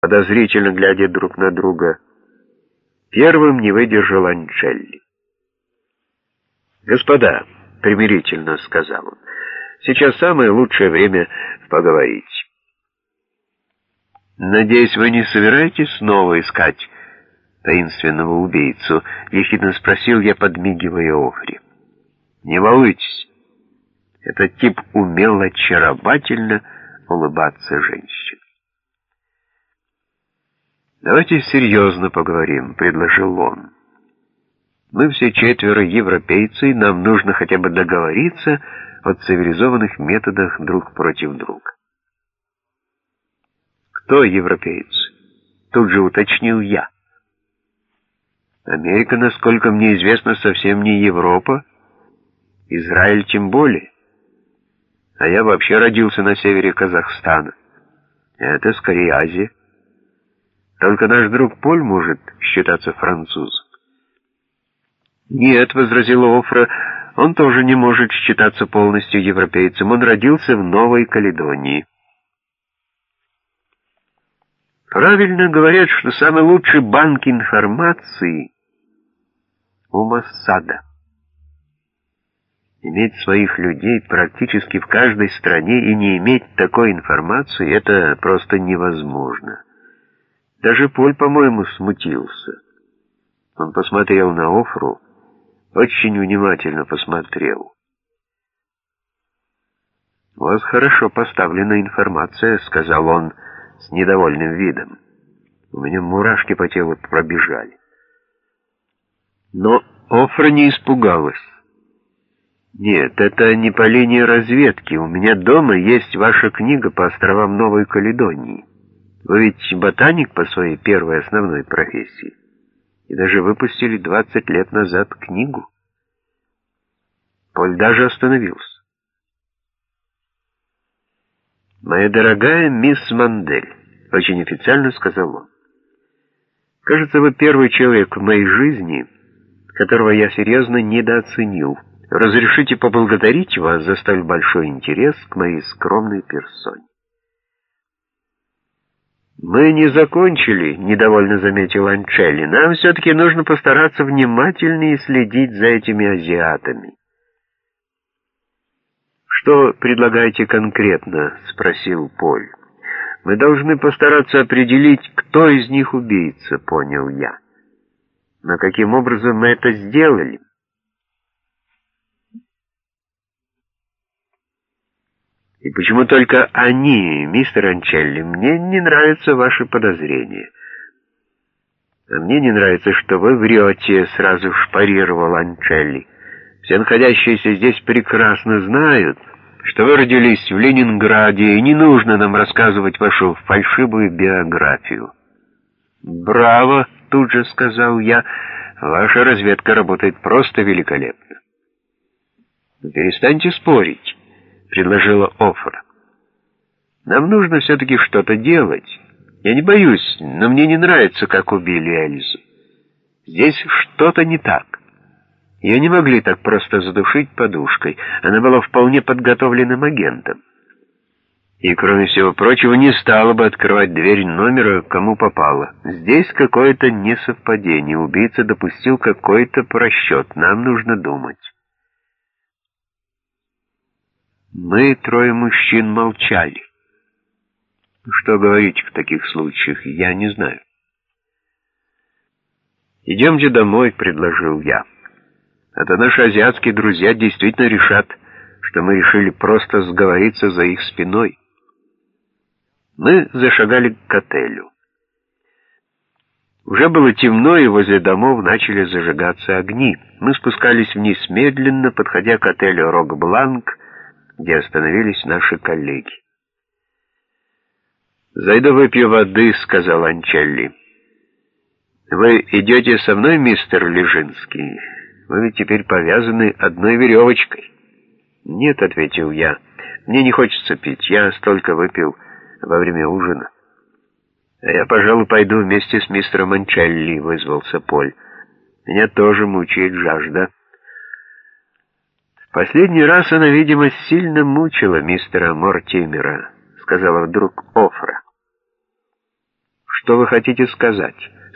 подозрительно глядя друг на друга. Первым не выдержал Анчелли. «Господа», — примирительно сказал он, — «сейчас самое лучшее время поговорить». «Надеюсь, вы не собираетесь снова искать таинственного убийцу?» — ехидно спросил я, подмигивая Офри. «Не волнуйтесь, этот тип умел очаровательно улыбаться женщине». «Давайте серьезно поговорим», — предложил он. «Мы все четверо европейцы, и нам нужно хотя бы договориться о цивилизованных методах друг против друга». «Кто европейцы?» — тут же уточнил я. «Америка, насколько мне известно, совсем не Европа, Израиль тем более. А я вообще родился на севере Казахстана. Это скорее Азия». Только наш друг Поль может считаться французом. «Нет», — возразила Офра, — «он тоже не может считаться полностью европейцем. Он родился в Новой Каледонии». Правильно говорят, что самый лучший банк информации у Моссада. Иметь своих людей практически в каждой стране и не иметь такой информации — это просто невозможно. Даже Поль, по-моему, смутился. Он посмотрел на Офру, очень внимательно посмотрел. «У вас хорошо поставлена информация», — сказал он с недовольным видом. У меня мурашки по телу пробежали. Но Офра не испугалась. «Нет, это не по линии разведки. У меня дома есть ваша книга по островам Новой Каледонии». Вы ведь ботаник по своей первой основной профессии. И даже выпустили 20 лет назад книгу. Поль даже остановился. «Моя дорогая мисс Мандель», — очень официально сказал он, — «кажется, вы первый человек в моей жизни, которого я серьезно недооценил. Разрешите поблагодарить вас за столь большой интерес к моей скромной персоне». «Мы не закончили», — недовольно заметил Анчелли. «Нам все-таки нужно постараться внимательнее следить за этими азиатами». «Что предлагаете конкретно?» — спросил Поль. «Мы должны постараться определить, кто из них убийца», — понял я. «Но каким образом мы это сделали?» И почему только они, мистер Анчелли? Мне не нравятся ваши подозрения. А мне не нравится, что вы врете, сразу шпарировал Анчелли. Все находящиеся здесь прекрасно знают, что вы родились в Ленинграде, и не нужно нам рассказывать вашу фальшивую биографию. «Браво!» — тут же сказал я. «Ваша разведка работает просто великолепно». «Перестаньте спорить». — предложила Офра. «Нам нужно все-таки что-то делать. Я не боюсь, но мне не нравится, как убили Эльзу. Здесь что-то не так. Ее не могли так просто задушить подушкой. Она была вполне подготовленным агентом. И, кроме всего прочего, не стала бы открывать дверь номера, кому попало. Здесь какое-то несовпадение. Убийца допустил какой-то просчет. Нам нужно думать». Мы, трое мужчин, молчали. Что говорить в таких случаях, я не знаю. «Идемте домой», — предложил я. «А то наши азиатские друзья действительно решат, что мы решили просто сговориться за их спиной». Мы зашагали к отелю. Уже было темно, и возле домов начали зажигаться огни. Мы спускались вниз медленно, подходя к отелю «Рок-Бланк», где остановились наши коллеги. «Зайду выпью воды», — сказал Анчелли. «Вы идете со мной, мистер Лежинский? Вы ведь теперь повязаны одной веревочкой». «Нет», — ответил я, — «мне не хочется пить, я столько выпил во время ужина». «А я, пожалуй, пойду вместе с мистером Анчелли», — вызвался Поль. «Меня тоже мучает жажда». Последний раз она, видимо, сильно мучила мистера Мортимера, сказала вдруг Офра. Что вы хотите сказать?